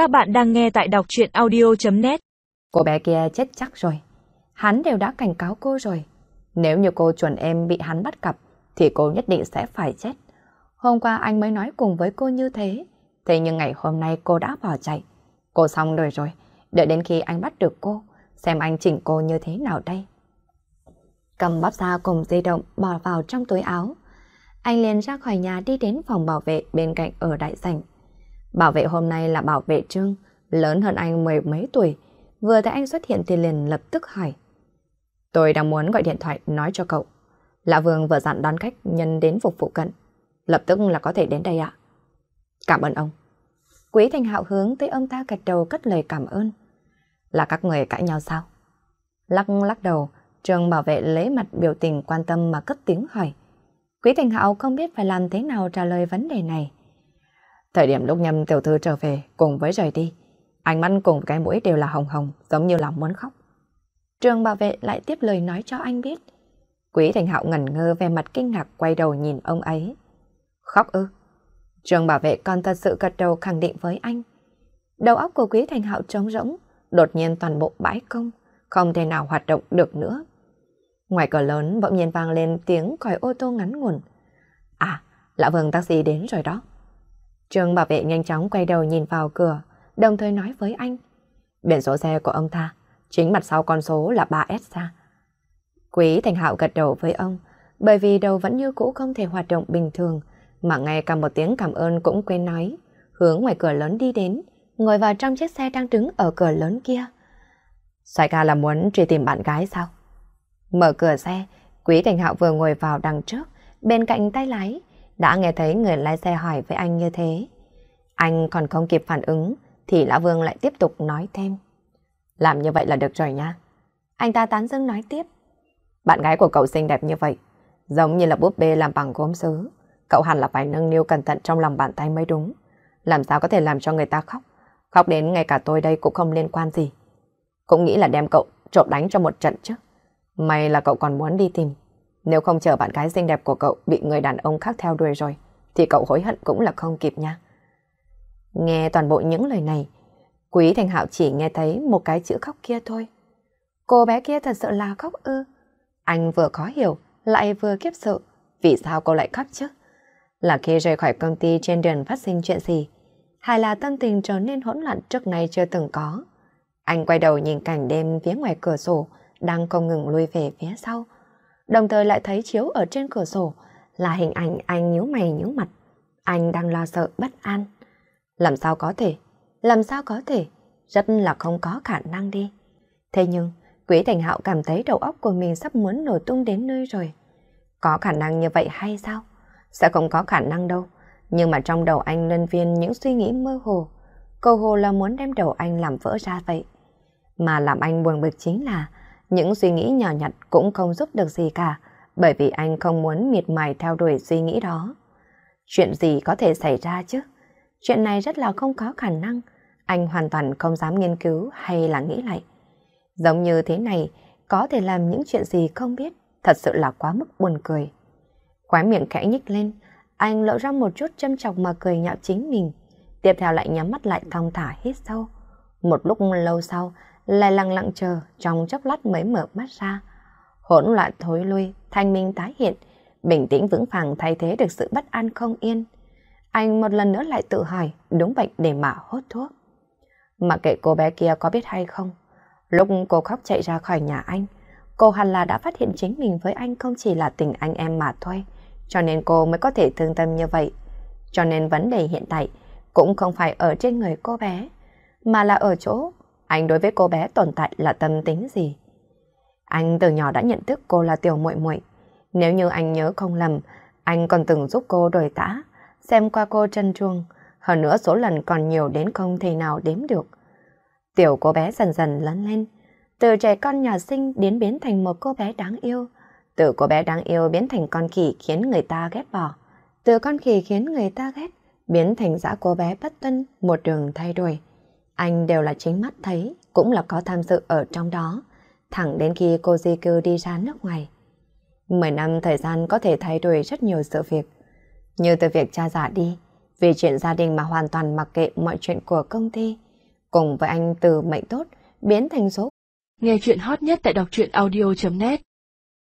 Các bạn đang nghe tại đọc chuyện audio.net Cô bé kia chết chắc rồi. Hắn đều đã cảnh cáo cô rồi. Nếu như cô chuẩn em bị hắn bắt cặp, thì cô nhất định sẽ phải chết. Hôm qua anh mới nói cùng với cô như thế. Thế nhưng ngày hôm nay cô đã bỏ chạy. Cô xong đời rồi. Đợi đến khi anh bắt được cô, xem anh chỉnh cô như thế nào đây. Cầm bắp ra cùng di động bỏ vào trong túi áo. Anh liền ra khỏi nhà đi đến phòng bảo vệ bên cạnh ở đại sảnh. Bảo vệ hôm nay là bảo vệ Trương, lớn hơn anh mười mấy tuổi. Vừa thấy anh xuất hiện thì liền lập tức hỏi. Tôi đang muốn gọi điện thoại nói cho cậu. Lạ Vương vừa dặn đón khách nhân đến phục vụ cận. Lập tức là có thể đến đây ạ. Cảm ơn ông. Quý Thành Hạo hướng tới ông ta gật đầu cất lời cảm ơn. Là các người cãi nhau sao? Lắc lắc đầu, Trương bảo vệ lấy mặt biểu tình quan tâm mà cất tiếng hỏi. Quý Thành Hạo không biết phải làm thế nào trả lời vấn đề này. Thời điểm lúc nhâm tiểu thư trở về cùng với rời đi, ánh mắt cùng cái mũi đều là hồng hồng, giống như là muốn khóc. Trường bảo vệ lại tiếp lời nói cho anh biết. Quý Thành Hạo ngẩn ngơ về mặt kinh ngạc quay đầu nhìn ông ấy. Khóc ư? Trường bảo vệ còn thật sự gật đầu khẳng định với anh. Đầu óc của Quý Thành Hạo trống rỗng, đột nhiên toàn bộ bãi công, không thể nào hoạt động được nữa. Ngoài cửa lớn bỗng nhiên vang lên tiếng còi ô tô ngắn nguồn À, lão Vương taxi đến rồi đó. Trường bảo vệ nhanh chóng quay đầu nhìn vào cửa, đồng thời nói với anh. Biển số xe của ông ta, chính mặt sau con số là 3S ra. Quý Thành Hạo gật đầu với ông, bởi vì đầu vẫn như cũ không thể hoạt động bình thường, mà ngay cả một tiếng cảm ơn cũng quên nói, hướng ngoài cửa lớn đi đến, ngồi vào trong chiếc xe đang đứng ở cửa lớn kia. Xoài ca là muốn truy tìm bạn gái sao? Mở cửa xe, Quý Thành Hạo vừa ngồi vào đằng trước, bên cạnh tay lái, đã nghe thấy người lái xe hỏi với anh như thế. Anh còn không kịp phản ứng, thì lão Vương lại tiếp tục nói thêm. Làm như vậy là được rồi nha. Anh ta tán dưng nói tiếp. Bạn gái của cậu xinh đẹp như vậy, giống như là búp bê làm bằng gốm sứ. Cậu hẳn là phải nâng niu cẩn thận trong lòng bàn tay mới đúng. Làm sao có thể làm cho người ta khóc? Khóc đến ngay cả tôi đây cũng không liên quan gì. Cũng nghĩ là đem cậu trộm đánh cho một trận chứ. May là cậu còn muốn đi tìm. Nếu không chờ bạn gái xinh đẹp của cậu bị người đàn ông khác theo đuổi rồi, thì cậu hối hận cũng là không kịp nha. Nghe toàn bộ những lời này, Quý Thành Hạo chỉ nghe thấy một cái chữ khóc kia thôi. Cô bé kia thật sự là khóc ư. Anh vừa khó hiểu, lại vừa kiếp sợ. Vì sao cô lại khóc chứ? Là khi rời khỏi công ty trên đường phát sinh chuyện gì? Hay là tâm tình trở nên hỗn loạn trước nay chưa từng có? Anh quay đầu nhìn cảnh đêm phía ngoài cửa sổ, đang không ngừng lui về phía sau. Đồng thời lại thấy chiếu ở trên cửa sổ là hình ảnh anh nhíu mày nhíu mặt. Anh đang lo sợ bất an. Làm sao có thể? Làm sao có thể? Rất là không có khả năng đi. Thế nhưng, Quý Thành Hạo cảm thấy đầu óc của mình sắp muốn nổ tung đến nơi rồi. Có khả năng như vậy hay sao? Sẽ không có khả năng đâu. Nhưng mà trong đầu anh lên viên những suy nghĩ mơ hồ. Cầu hồ là muốn đem đầu anh làm vỡ ra vậy. Mà làm anh buồn bực chính là những suy nghĩ nhỏ nhặt cũng không giúp được gì cả, bởi vì anh không muốn miệt mài theo đuổi suy nghĩ đó. Chuyện gì có thể xảy ra chứ? Chuyện này rất là không có khả năng, anh hoàn toàn không dám nghiên cứu hay là nghĩ lại. Giống như thế này, có thể làm những chuyện gì không biết, thật sự là quá mức buồn cười. Khóe miệng khẽ nhích lên, anh lộ ra một chút châm chọc mà cười nhạo chính mình. Tiếp theo lại nhắm mắt lại thong thả hít sâu. Một lúc lâu sau, lại lặng lặng chờ, trong chốc lát mới mở mắt ra. Hỗn loạn thối lui, thanh minh tái hiện, bình tĩnh vững vàng thay thế được sự bất an không yên. Anh một lần nữa lại tự hỏi, đúng bệnh để mà hốt thuốc. Mà kệ cô bé kia có biết hay không, lúc cô khóc chạy ra khỏi nhà anh, cô hẳn là đã phát hiện chính mình với anh không chỉ là tình anh em mà thôi, cho nên cô mới có thể thương tâm như vậy. Cho nên vấn đề hiện tại cũng không phải ở trên người cô bé, mà là ở chỗ anh đối với cô bé tồn tại là tâm tính gì. Anh từ nhỏ đã nhận thức cô là tiểu muội muội. Nếu như anh nhớ không lầm, anh còn từng giúp cô đổi tã, xem qua cô chân chuông, hơn nữa số lần còn nhiều đến không thể nào đếm được. Tiểu cô bé dần dần lớn lên, từ trẻ con nhà sinh đến biến thành một cô bé đáng yêu, từ cô bé đáng yêu biến thành con khỉ khiến người ta ghét bỏ, từ con khỉ khiến người ta ghét, biến thành dã cô bé bất tuân một đường thay đổi. Anh đều là chính mắt thấy, cũng là có tham dự ở trong đó, thẳng đến khi cô di cư đi ra nước ngoài. Mười năm thời gian có thể thay đổi rất nhiều sự việc, như từ việc cha giả đi, vì chuyện gia đình mà hoàn toàn mặc kệ mọi chuyện của công ty, cùng với anh từ mệnh tốt biến thành số. Nghe chuyện hot nhất tại đọc truyện audio.net